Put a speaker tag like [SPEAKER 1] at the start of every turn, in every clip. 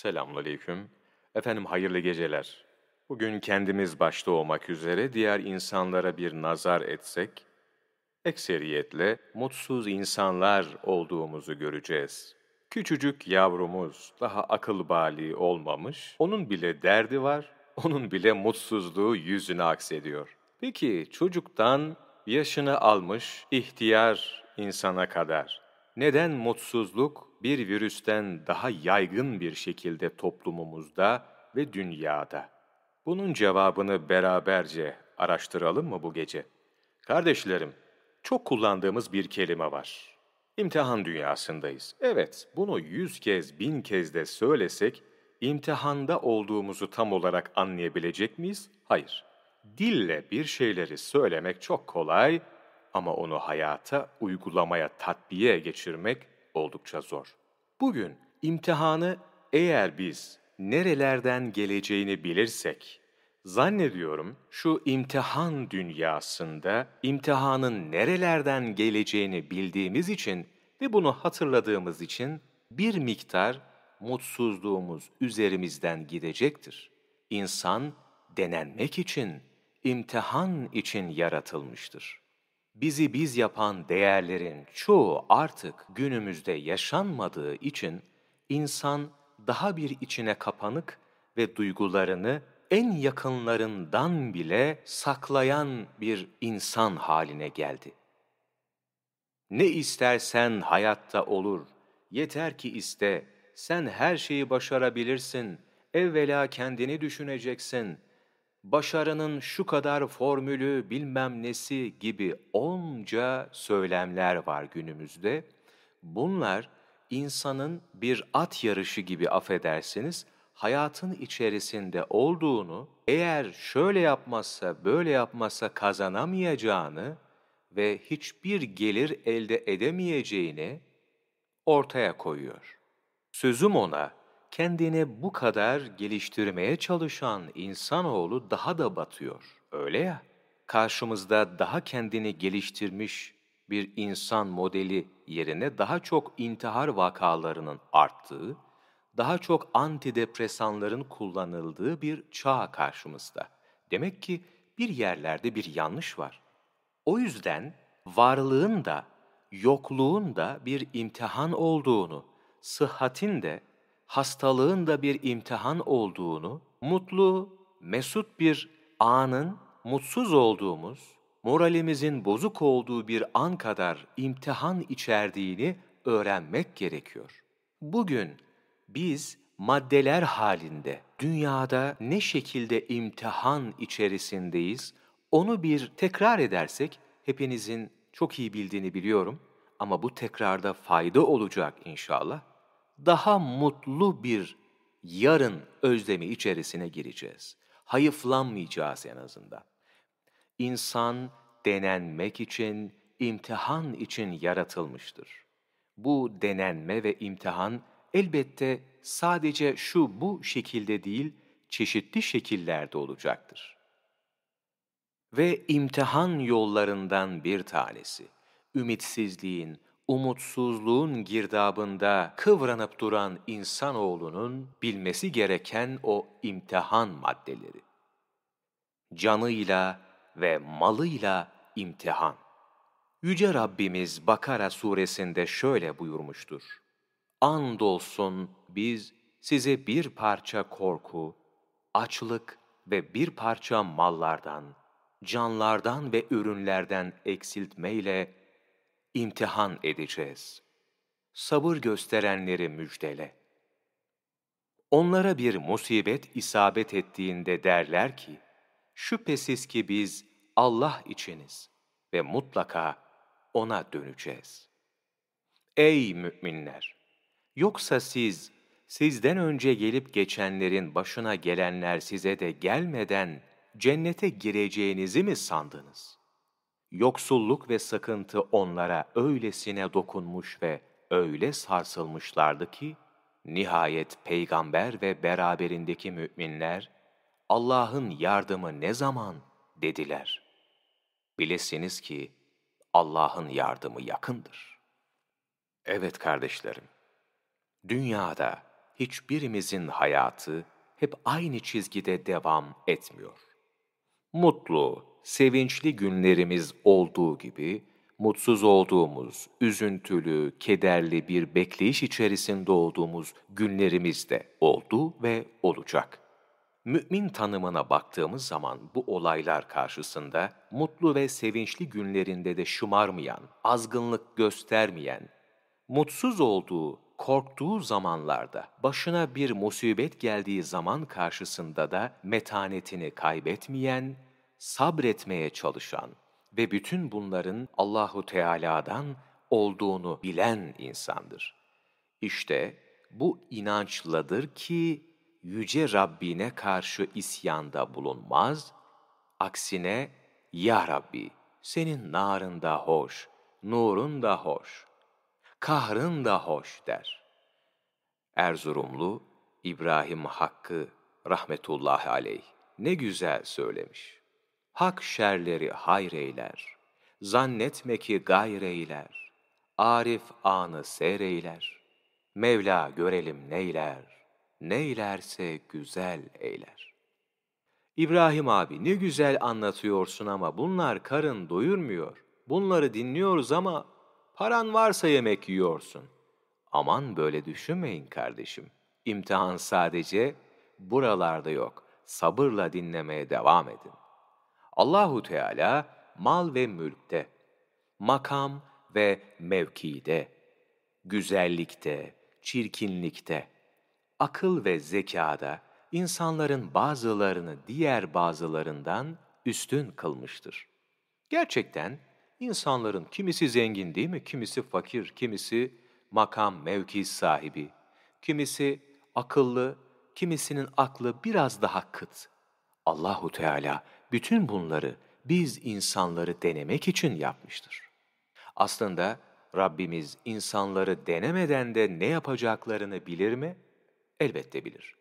[SPEAKER 1] Selamünaleyküm. Efendim hayırlı geceler. Bugün kendimiz başta olmak üzere diğer insanlara bir nazar etsek, ekseriyetle mutsuz insanlar olduğumuzu göreceğiz. Küçücük yavrumuz daha akıl bali olmamış, onun bile derdi var, onun bile mutsuzluğu yüzüne aksediyor. Peki çocuktan yaşını almış ihtiyar insana kadar neden mutsuzluk bir virüsten daha yaygın bir şekilde toplumumuzda ve dünyada? Bunun cevabını beraberce araştıralım mı bu gece? Kardeşlerim, çok kullandığımız bir kelime var. İmtihan dünyasındayız. Evet, bunu yüz kez, bin kez de söylesek, imtihanda olduğumuzu tam olarak anlayabilecek miyiz? Hayır. Dille bir şeyleri söylemek çok kolay ama onu hayata, uygulamaya, tatbiye geçirmek oldukça zor. Bugün imtihanı eğer biz nerelerden geleceğini bilirsek, zannediyorum şu imtihan dünyasında imtihanın nerelerden geleceğini bildiğimiz için ve bunu hatırladığımız için bir miktar mutsuzluğumuz üzerimizden gidecektir. İnsan denenmek için, imtihan için yaratılmıştır. Bizi biz yapan değerlerin çoğu artık günümüzde yaşanmadığı için insan daha bir içine kapanık ve duygularını en yakınlarından bile saklayan bir insan haline geldi. Ne istersen hayatta olur, yeter ki iste, sen her şeyi başarabilirsin, evvela kendini düşüneceksin, başarının şu kadar formülü bilmem nesi gibi onca söylemler var günümüzde. Bunlar insanın bir at yarışı gibi affedersiniz, hayatın içerisinde olduğunu, eğer şöyle yapmazsa, böyle yapmazsa kazanamayacağını ve hiçbir gelir elde edemeyeceğini ortaya koyuyor. Sözüm ona, kendini bu kadar geliştirmeye çalışan insanoğlu daha da batıyor. Öyle ya, karşımızda daha kendini geliştirmiş bir insan modeli yerine daha çok intihar vakalarının arttığı, daha çok antidepresanların kullanıldığı bir çağ karşımızda. Demek ki bir yerlerde bir yanlış var. O yüzden varlığın da, yokluğun da bir imtihan olduğunu, sıhhatin de, hastalığın da bir imtihan olduğunu, mutlu, mesut bir anın mutsuz olduğumuz, moralimizin bozuk olduğu bir an kadar imtihan içerdiğini öğrenmek gerekiyor. Bugün biz maddeler halinde dünyada ne şekilde imtihan içerisindeyiz, onu bir tekrar edersek hepinizin çok iyi bildiğini biliyorum ama bu tekrarda fayda olacak inşallah. Daha mutlu bir yarın özlemi içerisine gireceğiz. Hayıflanmayacağız en azından. İnsan denenmek için, imtihan için yaratılmıştır. Bu denenme ve imtihan elbette sadece şu bu şekilde değil, çeşitli şekillerde olacaktır. Ve imtihan yollarından bir tanesi, ümitsizliğin, umutsuzluğun girdabında kıvranıp duran insanoğlunun bilmesi gereken o imtihan maddeleri. Canıyla ve malıyla imtihan. Yüce Rabbimiz Bakara suresinde şöyle buyurmuştur. Andolsun biz size bir parça korku, açlık ve bir parça mallardan, canlardan ve ürünlerden eksiltmeyle imtihan edeceğiz. Sabır gösterenleri müjdele. Onlara bir musibet isabet ettiğinde derler ki, şüphesiz ki biz Allah içiniz ve mutlaka O'na döneceğiz. Ey müminler! Yoksa siz, sizden önce gelip geçenlerin başına gelenler size de gelmeden cennete gireceğinizi mi sandınız? Yoksulluk ve sıkıntı onlara öylesine dokunmuş ve öyle sarsılmışlardı ki, nihayet peygamber ve beraberindeki müminler, Allah'ın yardımı ne zaman dediler. Bilesiniz ki Allah'ın yardımı yakındır. Evet kardeşlerim, dünyada hiçbirimizin hayatı hep aynı çizgide devam etmiyor. Mutlu, sevinçli günlerimiz olduğu gibi, mutsuz olduğumuz, üzüntülü, kederli bir bekleyiş içerisinde olduğumuz günlerimiz de oldu ve olacak. Mümin tanımına baktığımız zaman bu olaylar karşısında mutlu ve sevinçli günlerinde de şımarmayan, azgınlık göstermeyen, mutsuz olduğu, korktuğu zamanlarda, başına bir musibet geldiği zaman karşısında da metanetini kaybetmeyen, sabretmeye çalışan ve bütün bunların Allahu Teala'dan olduğunu bilen insandır. İşte bu inançladır ki yüce Rabbine karşı isyanda bulunmaz, aksine Ya Rabbi senin narın da hoş, nurun da hoş, kahrın da hoş der. Erzurumlu İbrahim Hakkı rahmetullahi aleyh ne güzel söylemiş. Hak şerleri hayreyler, zannetme ki gayreyler, Arif anı seyreyler, Mevla görelim neyler, neylerse güzel eyler. İbrahim abi ne güzel anlatıyorsun ama bunlar karın doyurmuyor. Bunları dinliyoruz ama paran varsa yemek yiyorsun. Aman böyle düşünmeyin kardeşim. İmtihan sadece buralarda yok. Sabırla dinlemeye devam edin. Allahu Teala mal ve mülkte, makam ve mevkide, güzellikte, çirkinlikte, akıl ve zekada insanların bazılarını diğer bazılarından üstün kılmıştır. Gerçekten insanların kimisi zengin değil mi? Kimisi fakir, kimisi makam, mevki sahibi, kimisi akıllı, kimisinin aklı biraz daha kıt. Allahu Teala bütün bunları biz insanları denemek için yapmıştır. Aslında Rabbimiz insanları denemeden de ne yapacaklarını bilir mi? Elbette bilir.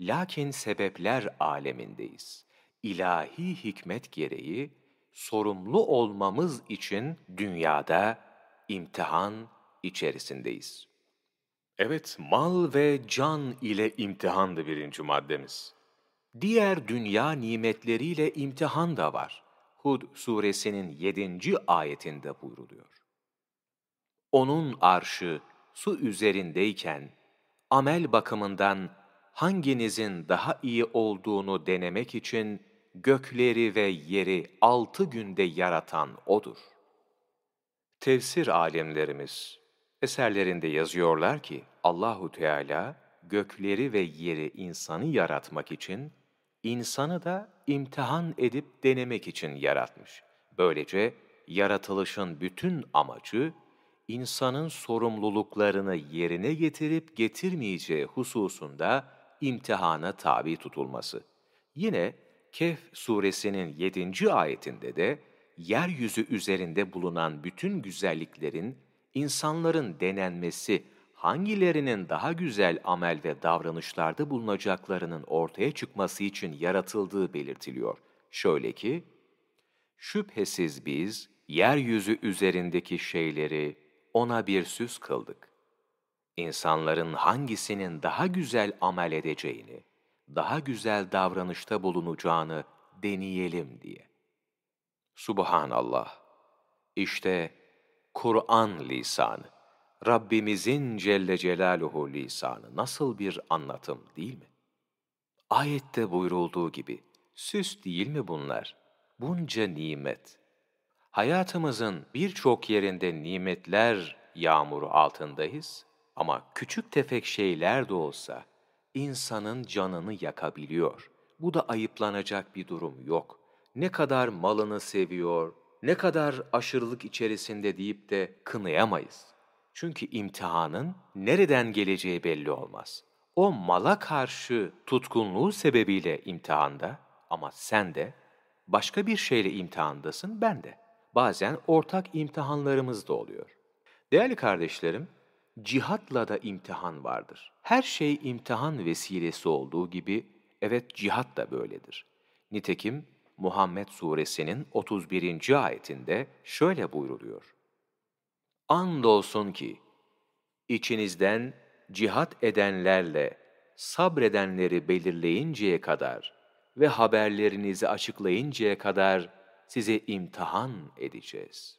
[SPEAKER 1] Lakin sebepler alemindeyiz. İlahi hikmet gereği sorumlu olmamız için dünyada imtihan içerisindeyiz. Evet, mal ve can ile imtihandı birinci maddemiz. Diğer dünya nimetleriyle imtihan da var. Hud suresinin yedinci ayetinde buyruluyor. Onun arşı su üzerindeyken, amel bakımından hanginizin daha iyi olduğunu denemek için gökleri ve yeri altı günde yaratan O'dur. Tefsir alimlerimiz eserlerinde yazıyorlar ki Allahu Teala gökleri ve yeri insanı yaratmak için insanı da imtihan edip denemek için yaratmış. Böylece yaratılışın bütün amacı insanın sorumluluklarını yerine getirip getirmeyeceği hususunda imtihana tabi tutulması. Yine Kehf suresinin 7. ayetinde de yeryüzü üzerinde bulunan bütün güzelliklerin insanların denenmesi, hangilerinin daha güzel amel ve davranışlarda bulunacaklarının ortaya çıkması için yaratıldığı belirtiliyor. Şöyle ki, şüphesiz biz yeryüzü üzerindeki şeyleri ona bir süs kıldık. İnsanların hangisinin daha güzel amel edeceğini, daha güzel davranışta bulunacağını deneyelim diye. Subhanallah. İşte Kur'an lisanı, Rabbimizin Celle Celaluhu lisanı nasıl bir anlatım değil mi? Ayette buyurulduğu gibi, süs değil mi bunlar? Bunca nimet. Hayatımızın birçok yerinde nimetler yağmuru altındayız ama küçük tefek şeyler de olsa insanın canını yakabiliyor. Bu da ayıplanacak bir durum yok. Ne kadar malını seviyor, ne kadar aşırılık içerisinde deyip de kınayamayız. Çünkü imtihanın nereden geleceği belli olmaz. O mala karşı tutkunluğu sebebiyle imtihanda ama sen de başka bir şeyle imtihandasın, ben de. Bazen ortak imtihanlarımız da oluyor. Değerli kardeşlerim, cihatla da imtihan vardır. Her şey imtihan vesilesi olduğu gibi, evet cihat da böyledir. Nitekim Muhammed suresinin 31. ayetinde şöyle buyruluyor. Andolsun ki içinizden cihat edenlerle sabredenleri belirleyinceye kadar ve haberlerinizi açıklayıncaya kadar sizi imtihan edeceğiz.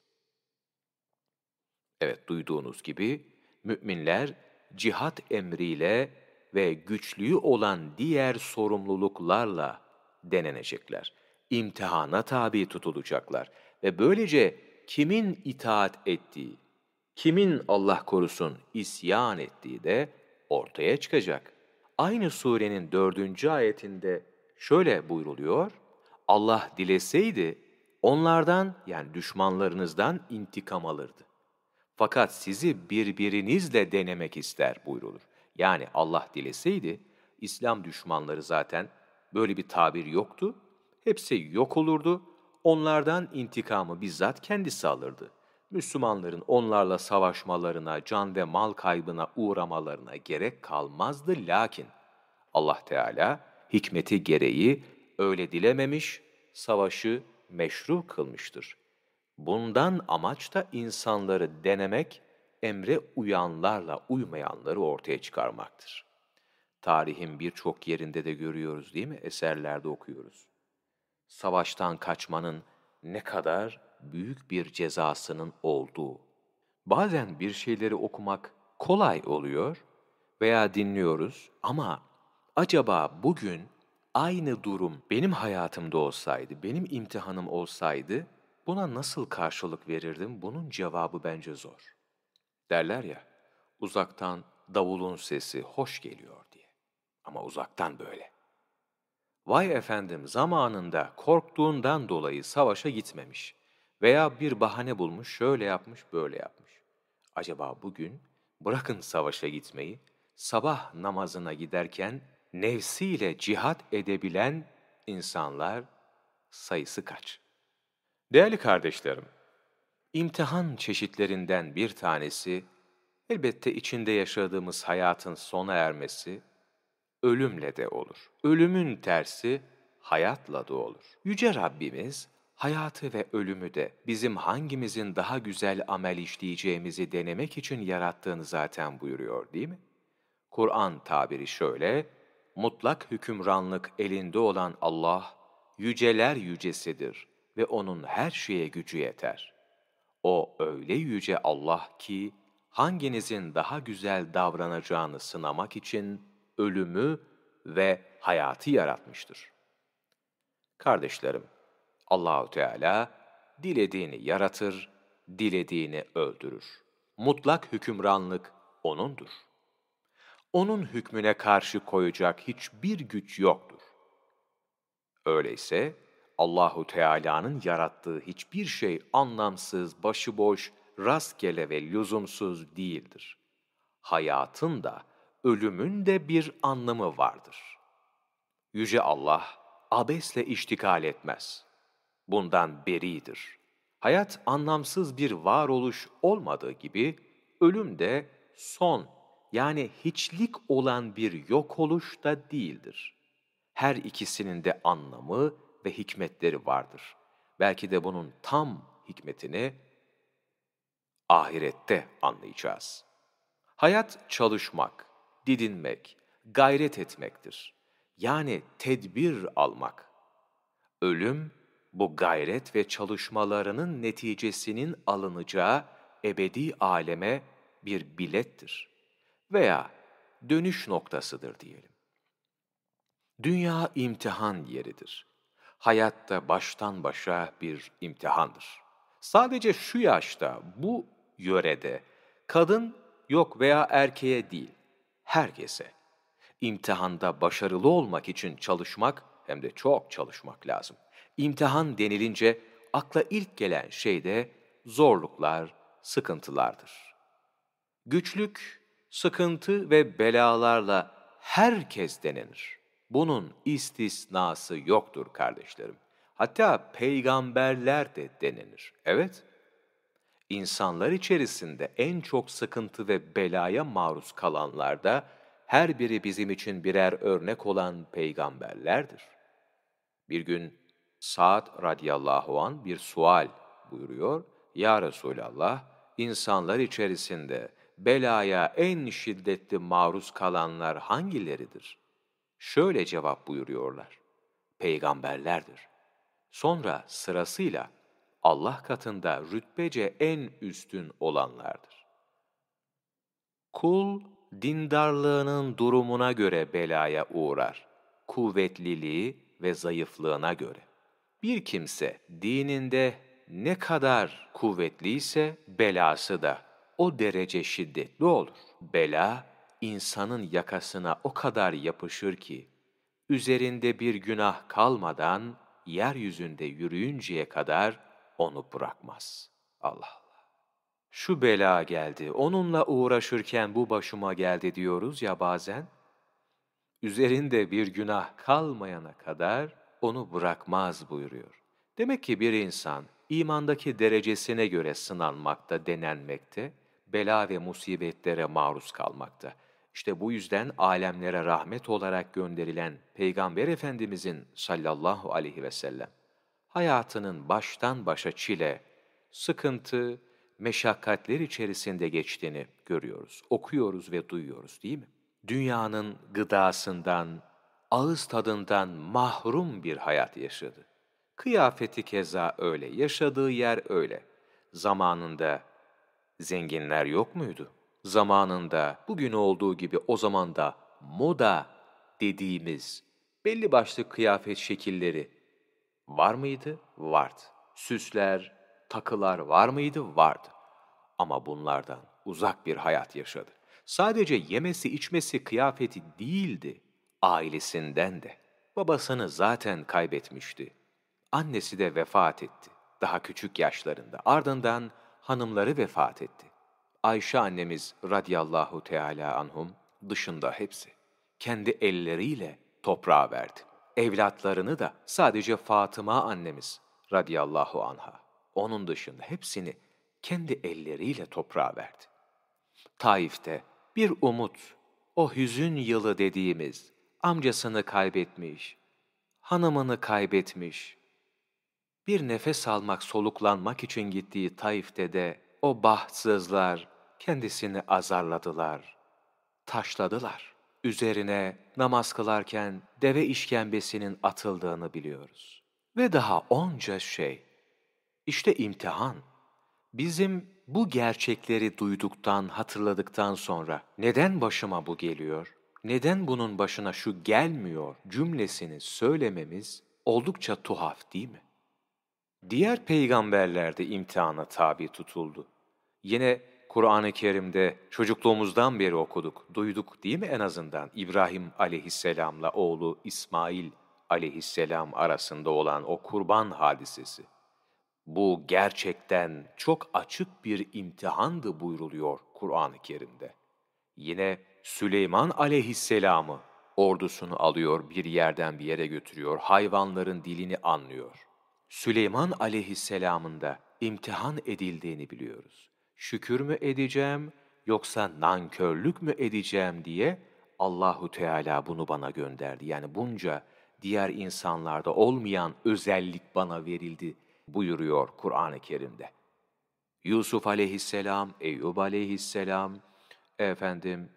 [SPEAKER 1] Evet duyduğunuz gibi müminler cihat emriyle ve güçlüğü olan diğer sorumluluklarla denenecekler. İmtihana tabi tutulacaklar ve böylece kimin itaat ettiği, kimin Allah korusun isyan ettiği de ortaya çıkacak. Aynı surenin dördüncü ayetinde şöyle buyruluyor, Allah dileseydi onlardan yani düşmanlarınızdan intikam alırdı. Fakat sizi birbirinizle denemek ister buyrulur. Yani Allah dileseydi, İslam düşmanları zaten böyle bir tabir yoktu. Hepsi yok olurdu. Onlardan intikamı bizzat kendisi alırdı. Müslümanların onlarla savaşmalarına, can ve mal kaybına uğramalarına gerek kalmazdı. Lakin Allah Teala hikmeti gereği öyle dilememiş, savaşı meşru kılmıştır. Bundan amaç da insanları denemek, emre uyanlarla uymayanları ortaya çıkarmaktır. Tarihin birçok yerinde de görüyoruz değil mi? Eserlerde okuyoruz. Savaştan kaçmanın ne kadar büyük bir cezasının olduğu. Bazen bir şeyleri okumak kolay oluyor veya dinliyoruz ama acaba bugün aynı durum benim hayatımda olsaydı, benim imtihanım olsaydı buna nasıl karşılık verirdim? Bunun cevabı bence zor. Derler ya, uzaktan davulun sesi hoş geliyor diye. Ama uzaktan böyle. Vay efendim zamanında korktuğundan dolayı savaşa gitmemiş veya bir bahane bulmuş, şöyle yapmış, böyle yapmış. Acaba bugün bırakın savaşa gitmeyi, sabah namazına giderken nefsiyle cihat edebilen insanlar sayısı kaç? Değerli kardeşlerim, imtihan çeşitlerinden bir tanesi, elbette içinde yaşadığımız hayatın sona ermesi, ölümle de olur. Ölümün tersi, hayatla da olur. Yüce Rabbimiz, hayatı ve ölümü de bizim hangimizin daha güzel amel işleyeceğimizi denemek için yarattığını zaten buyuruyor değil mi? Kur'an tabiri şöyle, mutlak hükümranlık elinde olan Allah, yüceler yücesidir ve O'nun her şeye gücü yeter. O öyle yüce Allah ki, hanginizin daha güzel davranacağını sınamak için ölümü ve hayatı yaratmıştır. Kardeşlerim, Allahu Teala dilediğini yaratır, dilediğini öldürür. Mutlak hükümranlık O'nundur. O'nun hükmüne karşı koyacak hiçbir güç yoktur. Öyleyse Allahu Teala'nın yarattığı hiçbir şey anlamsız, başıboş, rastgele ve lüzumsuz değildir. Hayatın da, ölümün de bir anlamı vardır. Yüce Allah abesle iştikal etmez. Bundan beridir. Hayat anlamsız bir varoluş olmadığı gibi ölüm de son yani hiçlik olan bir yok oluş da değildir. Her ikisinin de anlamı ve hikmetleri vardır. Belki de bunun tam hikmetini ahirette anlayacağız. Hayat çalışmak, didinmek, gayret etmektir. Yani tedbir almak. Ölüm, bu gayret ve çalışmalarının neticesinin alınacağı ebedi aleme bir bilettir. Veya dönüş noktasıdır diyelim. Dünya imtihan yeridir. Hayatta baştan başa bir imtihandır. Sadece şu yaşta, bu yörede, kadın yok veya erkeğe değil, herkese. İmtihanda başarılı olmak için çalışmak hem de çok çalışmak lazım. İmtihan denilince akla ilk gelen şey de zorluklar, sıkıntılardır. Güçlük, sıkıntı ve belalarla herkes denenir. Bunun istisnası yoktur kardeşlerim. Hatta peygamberler de denenir. Evet, insanlar içerisinde en çok sıkıntı ve belaya maruz kalanlar da her biri bizim için birer örnek olan peygamberlerdir. Bir gün Sa'd radıyallahu an bir sual buyuruyor. Ya Resulallah, insanlar içerisinde belaya en şiddetli maruz kalanlar hangileridir? Şöyle cevap buyuruyorlar. Peygamberlerdir. Sonra sırasıyla Allah katında rütbece en üstün olanlardır. Kul, dindarlığının durumuna göre belaya uğrar. Kuvvetliliği ve zayıflığına göre. Bir kimse dininde ne kadar kuvvetliyse belası da o derece şiddetli olur. Bela, insanın yakasına o kadar yapışır ki, üzerinde bir günah kalmadan yeryüzünde yürüyünceye kadar onu bırakmaz. Allah Allah. Şu bela geldi, onunla uğraşırken bu başıma geldi diyoruz ya bazen. Üzerinde bir günah kalmayana kadar onu bırakmaz buyuruyor. Demek ki bir insan imandaki derecesine göre sınanmakta, denenmekte, bela ve musibetlere maruz kalmakta. İşte bu yüzden alemlere rahmet olarak gönderilen Peygamber Efendimizin sallallahu aleyhi ve sellem hayatının baştan başa çile, sıkıntı, meşakkatler içerisinde geçtiğini görüyoruz, okuyoruz ve duyuyoruz değil mi? Dünyanın gıdasından, ağız tadından mahrum bir hayat yaşadı. Kıyafeti keza öyle, yaşadığı yer öyle. Zamanında zenginler yok muydu? Zamanında bugün olduğu gibi o zaman da moda dediğimiz belli başlı kıyafet şekilleri var mıydı? Vardı. Süsler, takılar var mıydı? Vardı. Ama bunlardan uzak bir hayat yaşadı. Sadece yemesi içmesi kıyafeti değildi, ailesinden de. Babasını zaten kaybetmişti. Annesi de vefat etti. Daha küçük yaşlarında. Ardından hanımları vefat etti. Ayşe annemiz radiyallahu teala anhum dışında hepsi. Kendi elleriyle toprağa verdi. Evlatlarını da sadece Fatıma annemiz radiyallahu anha. Onun dışında hepsini kendi elleriyle toprağa verdi. Taif'te bir umut, o hüzün yılı dediğimiz, amcasını kaybetmiş, hanımını kaybetmiş, bir nefes almak, soluklanmak için gittiği Taif'te de o bahtsızlar kendisini azarladılar, taşladılar. Üzerine namaz kılarken deve işkembesinin atıldığını biliyoruz. Ve daha onca şey. İşte imtihan. Bizim bu gerçekleri duyduktan, hatırladıktan sonra neden başıma bu geliyor? Neden bunun başına şu gelmiyor cümlesini söylememiz oldukça tuhaf değil mi? Diğer peygamberler de imtihana tabi tutuldu. Yine Kur'an-ı Kerim'de çocukluğumuzdan beri okuduk, duyduk değil mi en azından İbrahim aleyhisselamla oğlu İsmail aleyhisselam arasında olan o kurban hadisesi. Bu gerçekten çok açık bir imtihandı buyruluyor Kur'an-ı Kerim'de. Yine Süleyman aleyhisselamı ordusunu alıyor, bir yerden bir yere götürüyor, hayvanların dilini anlıyor. Süleyman aleyhisselamın da imtihan edildiğini biliyoruz. Şükür mü edeceğim yoksa nankörlük mü edeceğim diye Allahu Teala bunu bana gönderdi. Yani bunca diğer insanlarda olmayan özellik bana verildi buyuruyor Kur'an-ı Kerim'de. Yusuf aleyhisselam, Eyüp aleyhisselam, efendim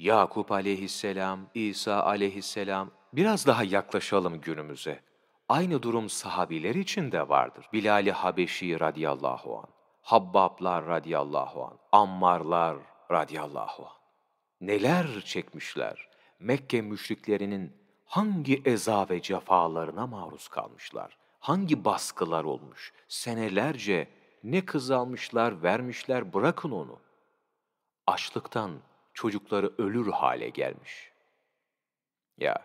[SPEAKER 1] Yakup aleyhisselam, İsa aleyhisselam biraz daha yaklaşalım günümüze. Aynı durum sahabiler için de vardır. Bilal-i Habeşi radıyallahu an, Habbablar radıyallahu an, Ammarlar radıyallahu an. Neler çekmişler? Mekke müşriklerinin hangi eza ve cefalarına maruz kalmışlar? Hangi baskılar olmuş? Senelerce ne kız almışlar, vermişler, bırakın onu. Açlıktan çocukları ölür hale gelmiş. Ya,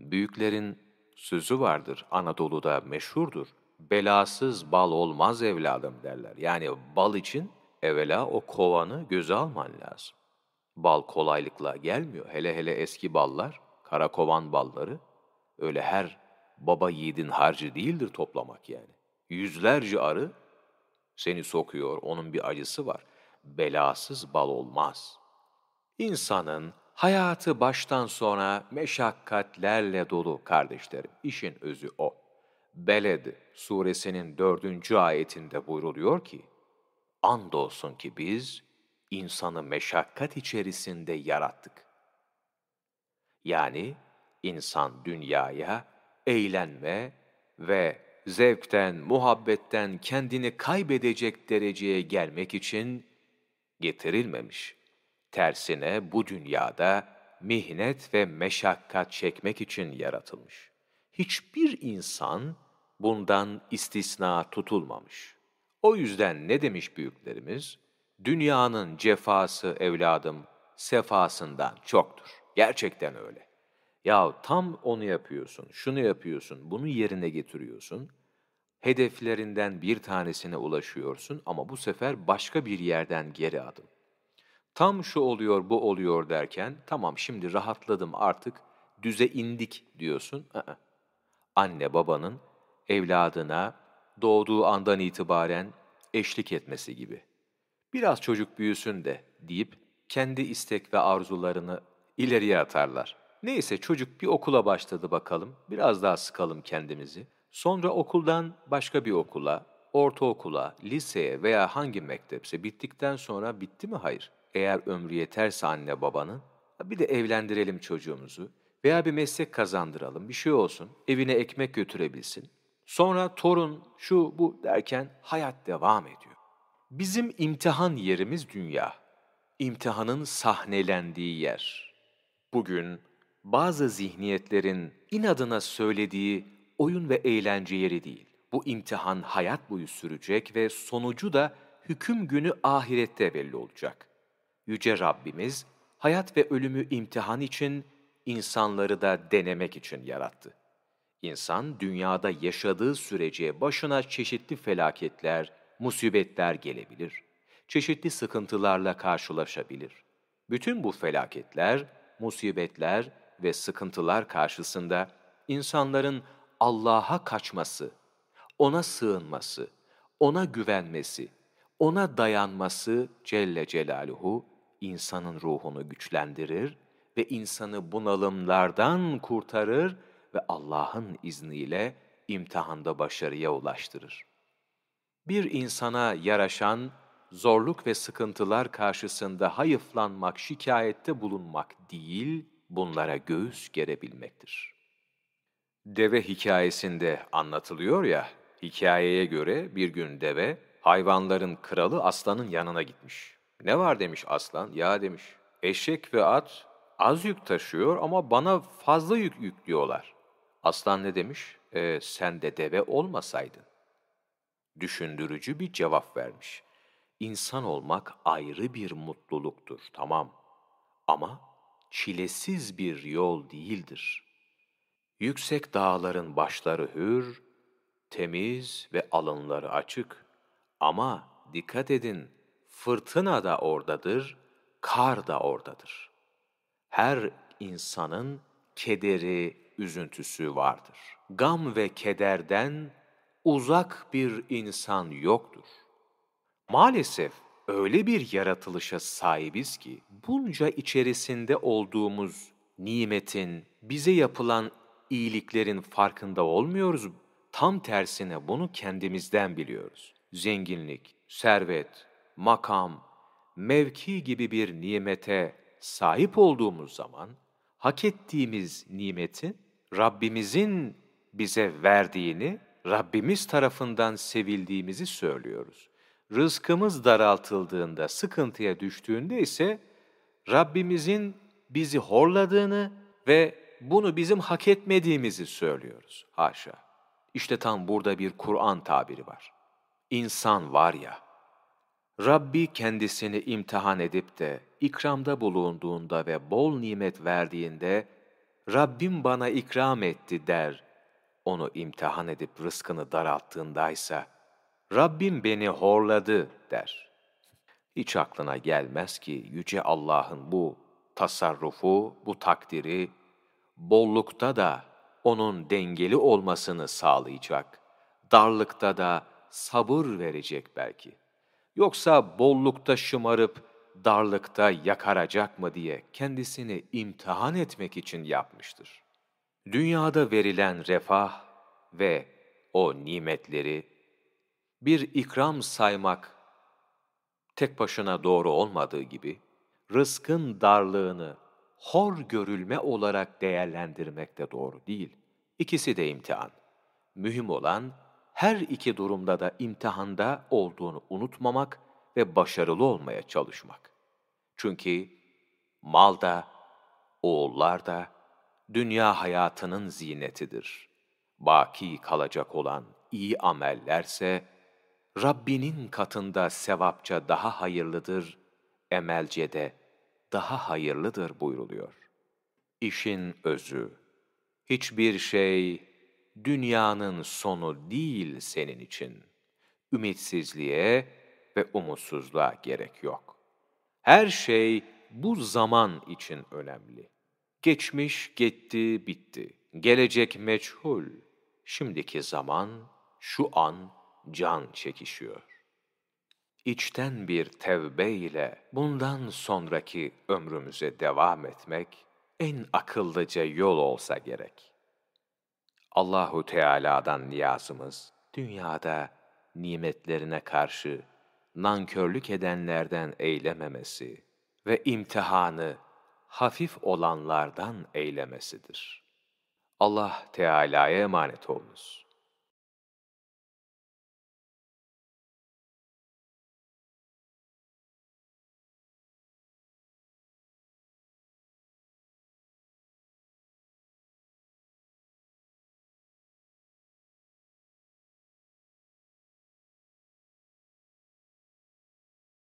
[SPEAKER 1] büyüklerin sözü vardır Anadolu'da meşhurdur. Belasız bal olmaz evladım derler. Yani bal için evvela o kovanı göze alman lazım. Bal kolaylıkla gelmiyor. Hele hele eski ballar, kara kovan balları öyle her baba yiğidin harcı değildir toplamak yani. Yüzlerce arı seni sokuyor, onun bir acısı var. Belasız bal olmaz. İnsanın Hayatı baştan sona meşakkatlerle dolu kardeşlerim. İşin özü o. Beled suresinin dördüncü ayetinde buyruluyor ki, Andolsun ki biz insanı meşakkat içerisinde yarattık. Yani insan dünyaya eğlenme ve zevkten, muhabbetten kendini kaybedecek dereceye gelmek için getirilmemiş. Tersine bu dünyada mihnet ve meşakkat çekmek için yaratılmış. Hiçbir insan bundan istisna tutulmamış. O yüzden ne demiş büyüklerimiz? Dünyanın cefası evladım sefasından çoktur. Gerçekten öyle. Ya tam onu yapıyorsun, şunu yapıyorsun, bunu yerine getiriyorsun. Hedeflerinden bir tanesine ulaşıyorsun ama bu sefer başka bir yerden geri adım. Tam şu oluyor, bu oluyor derken, tamam şimdi rahatladım artık, düze indik diyorsun. Aa, anne babanın evladına doğduğu andan itibaren eşlik etmesi gibi. Biraz çocuk büyüsün de deyip kendi istek ve arzularını ileriye atarlar. Neyse çocuk bir okula başladı bakalım, biraz daha sıkalım kendimizi. Sonra okuldan başka bir okula, ortaokula, liseye veya hangi mektepse bittikten sonra bitti mi? Hayır. Eğer ömrü yeterse anne babanın, bir de evlendirelim çocuğumuzu veya bir meslek kazandıralım, bir şey olsun, evine ekmek götürebilsin. Sonra torun, şu bu derken hayat devam ediyor. Bizim imtihan yerimiz dünya. İmtihanın sahnelendiği yer. Bugün bazı zihniyetlerin inadına söylediği oyun ve eğlence yeri değil. Bu imtihan hayat boyu sürecek ve sonucu da hüküm günü ahirette belli olacak. Yüce Rabbimiz hayat ve ölümü imtihan için, insanları da denemek için yarattı. İnsan dünyada yaşadığı sürece başına çeşitli felaketler, musibetler gelebilir. Çeşitli sıkıntılarla karşılaşabilir. Bütün bu felaketler, musibetler ve sıkıntılar karşısında insanların Allah'a kaçması, ona sığınması, ona güvenmesi, ona dayanması Celle Celaluhu insanın ruhunu güçlendirir ve insanı bunalımlardan kurtarır ve Allah'ın izniyle imtihanda başarıya ulaştırır. Bir insana yaraşan zorluk ve sıkıntılar karşısında hayıflanmak, şikayette bulunmak değil, bunlara göğüs gerebilmektir. Deve hikayesinde anlatılıyor ya, hikayeye göre bir gün deve, hayvanların kralı aslanın yanına gitmiş. Ne var demiş aslan? Ya demiş, eşek ve at az yük taşıyor ama bana fazla yük yüklüyorlar. Aslan ne demiş? E, sen de deve olmasaydın. Düşündürücü bir cevap vermiş. İnsan olmak ayrı bir mutluluktur, tamam. Ama çilesiz bir yol değildir. Yüksek dağların başları hür, temiz ve alınları açık. Ama dikkat edin, fırtına da oradadır, kar da oradadır. Her insanın kederi, üzüntüsü vardır. Gam ve kederden uzak bir insan yoktur. Maalesef öyle bir yaratılışa sahibiz ki bunca içerisinde olduğumuz nimetin, bize yapılan iyiliklerin farkında olmuyoruz. Tam tersine bunu kendimizden biliyoruz. Zenginlik, servet, makam, mevki gibi bir nimete sahip olduğumuz zaman hak ettiğimiz nimetin Rabbimizin bize verdiğini, Rabbimiz tarafından sevildiğimizi söylüyoruz. Rızkımız daraltıldığında, sıkıntıya düştüğünde ise Rabbimizin bizi horladığını ve bunu bizim hak etmediğimizi söylüyoruz. Haşa. İşte tam burada bir Kur'an tabiri var. İnsan var ya, Rabbi kendisini imtihan edip de ikramda bulunduğunda ve bol nimet verdiğinde Rabbim bana ikram etti der. Onu imtihan edip rızkını daralttığındaysa Rabbim beni horladı der. Hiç aklına gelmez ki Yüce Allah'ın bu tasarrufu, bu takdiri bollukta da onun dengeli olmasını sağlayacak, darlıkta da sabır verecek belki. Yoksa bollukta şımarıp darlıkta yakaracak mı diye kendisini imtihan etmek için yapmıştır. Dünyada verilen refah ve o nimetleri bir ikram saymak tek başına doğru olmadığı gibi, rızkın darlığını hor görülme olarak değerlendirmek de doğru değil. İkisi de imtihan. Mühim olan, her iki durumda da imtihanda olduğunu unutmamak ve başarılı olmaya çalışmak. Çünkü mal da, oğullar da, dünya hayatının zinetidir. Baki kalacak olan iyi amellerse, Rabbinin katında sevapça daha hayırlıdır, emelce de daha hayırlıdır buyruluyor. İşin özü, hiçbir şey dünyanın sonu değil senin için. Ümitsizliğe ve umutsuzluğa gerek yok. Her şey bu zaman için önemli. Geçmiş gitti, bitti. Gelecek meçhul. Şimdiki zaman, şu an can çekişiyor. İçten bir tevbe ile bundan sonraki ömrümüze devam etmek en akıllıca yol olsa gerek. Allahu Teala'dan niyazımız dünyada nimetlerine karşı nankörlük edenlerden eylememesi ve imtihanı hafif olanlardan eylemesidir. Allah Teala'ya emanet olunuz.